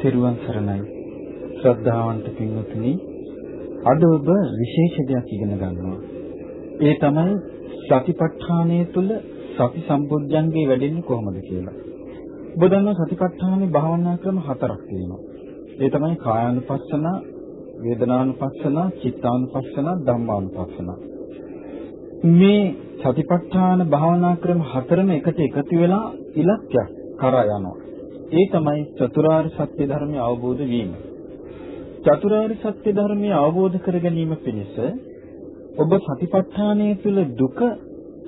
තෙරුවන් සරණයි. ශ්‍රද්ධාවන්ත පින්වතුනි අද ඔබ විශේෂ දෙයක් ඉගෙන ගන්නවා. ඒ තමයි සතිපට්ඨානය තුළ සති සම්බුද්ධංගේ වැඩෙන්නේ කොහොමද කියලා. ඔබ දන්නවා සතිපට්ඨානේ භාවනා ක්‍රම හතරක් තියෙනවා. ඒ තමයි කායානුපස්සන, වේදනානුපස්සන, චිත්තානුපස්සන, ධම්මානුපස්සන. මේ සතිපට්ඨාන භාවනා ක්‍රම හතරම එකට එකතු වෙලා ඉලක්කයක් කරා යනවා. ඒ තමයි චතුරාර්ය සත්‍ය ධර්මය අවබෝධ වීම. චතුරාර්ය සත්‍ය ධර්මය අවබෝධ කර ගැනීම පිණිස ඔබ සතිපට්ඨානය තුළ දුක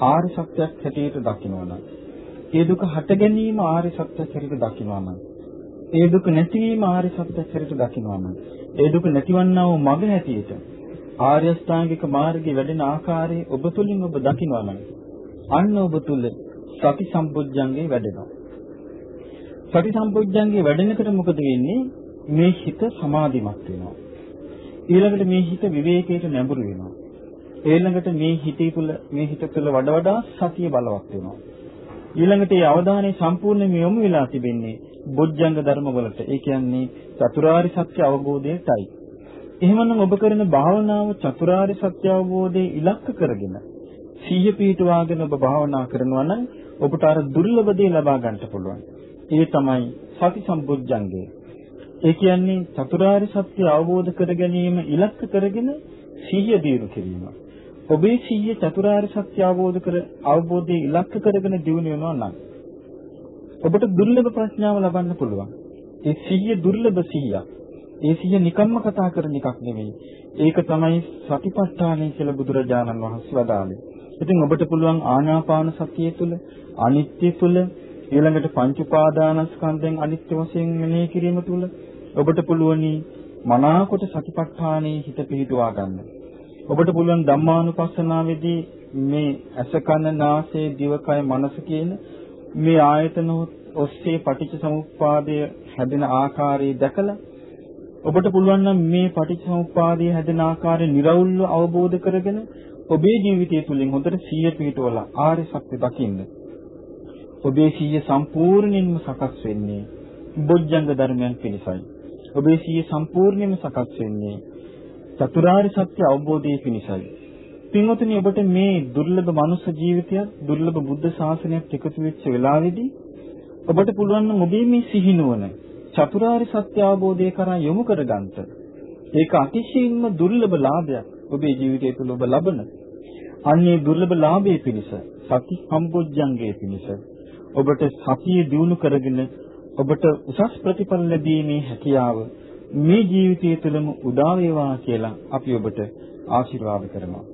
ආර්ය සත්‍යයක් හැටියට දකිනවා නම් ඒ දුක හට ගැනීම ආර්ය සත්‍යයක් හැටියට දකිනවා නම් ඒ දුක නැතිවීම ආර්ය සත්‍යයක් හැටියට දකිනවා නම් ඒ දුක නැතිවන්නා වූ මඟ හැටියට ආර්ය අෂ්ටාංගික මාර්ගයේ වැඩෙන ආකාරය ඔබ තුලින් ඔබ දකිනවා නම් අන්න ඔබ තුල සති සම්පුජ්ජංගේ වැඩෙනවා සති සම්පොඥංගේ වැඩෙනකොට මොකද වෙන්නේ? මේ හිත සමාධිමත් වෙනවා. ඊළඟට මේ හිත විවේකයට නැඹුරු වෙනවා. ඊළඟට මේ හිතේ තුල මේ හිත තුල වඩා වඩා සතිය බලවත් වෙනවා. ඊළඟට ඒ අවධානය සම්පූර්ණයෙන්ම යොමු වෙලා තිබෙන්නේ බොජ්ජංග ධර්ම වලට. ඒ කියන්නේ චතුරාර්ය සත්‍ය අවබෝධයටයි. එහෙමනම් ඔබ කරන භාවනාව චතුරාර්ය සත්‍ය අවබෝධයේ ඉලක්ක කරගෙන සීය පීඨවාගෙන ඔබ භාවනා කරනවා නම් ඔබට අර දුර්ලභ දේ ලබා ගන්නට පුළුවන්. ඒ තමයි සති සම්බුද්ධංගය. ඒ කියන්නේ චතුරාර්ය සත්‍ය අවබෝධ කර ගැනීම ඉලක්ක කරගෙන සිහිය දියුණු කිරීම. ඔබේ සිහිය චතුරාර්ය සත්‍ය අවබෝධ කර අවබෝධයේ ඉලක්ක කරගෙන දියුණු වෙනවා නම් ඔබට දුර්ලභ ප්‍රඥාව ලබන්න පුළුවන්. ඒ සිහිය දුර්ලභ සිහියක්. ඒ සිහිය නිකම්ම කතා කරන එකක් නෙවෙයි. ඒක තමයි සතිපට්ඨානය කියලා බුදුරජාණන් වහන්සේ වදාළේ. ඉතින් ඔබට පුළුවන් ආනාපාන සතිය තුළ අනිත්‍ය තුළ ඊළඟට පංච උපාදානස්කන්ධයෙන් අනිත්‍ය වශයෙන් මෙනෙහි කිරීම තුළ ඔබට පුළුවනි මනාකොට සතිපට්ඨානයේ හිත පිහිටුවා ගන්න. ඔබට පුළුවන් ධම්මානුපස්සනාවේදී මේ ඇස කන නාසය දිවකය මනස කියන මේ ආයතන ඔස්සේ පටිච්ච සමුප්පාදය හැදෙන ආකාරය දැකලා ඔබට පුළුවන් නම් මේ පටිච්චසමුප්පාදයේ හැදෙන ආකාරය निराවුල්ව අවබෝධ කරගෙන ඔබේ ජීවිතය තුළින් හොඳට සිහිය පිහිටවලා ආර්ය සත්‍ය දකින්න. ඔබේ සිහිය සම්පූර්ණයෙන්ම සකස් වෙන්නේ බොජ්ජංග ධර්මයන් පිණිසයි. ඔබේ සිහිය සම්පූර්ණයෙන්ම සකස් වෙන්නේ චතුරාර්ය සත්‍ය අවබෝධයේ පිණිසයි. පින්වතුනි ඔබට මේ දුර්ලභ මනුෂ්‍ය ජීවිතයක් දුර්ලභ බුද්ධ ශාසනයක් එකතු වෙච්ච වෙලාවේදී ඔබට පුළුවන් නම් ඔබේ මේ සිහිනුවන චතුරාර්ය සත්‍ය අවබෝධය කරා යොමු කරගන්න. ඒක අතිශයින්ම දුර්ලභ ලාභයක් ඔබේ ජීවිතය තුළ ඔබ ලබන. අන්නේ දුර්ලභ ලාභයේ පිණිස සති සම්බොජ්ජංගයේ පිණිස ඔබට සතිය දිනු කරගෙන ඔබට උසස් ප්‍රතිඵල ලැබීමේ හැකියාව මේ ජීවිතය තුළම උදා වේවා කියලා අපි ඔබට ආශිර්වාද කරනවා.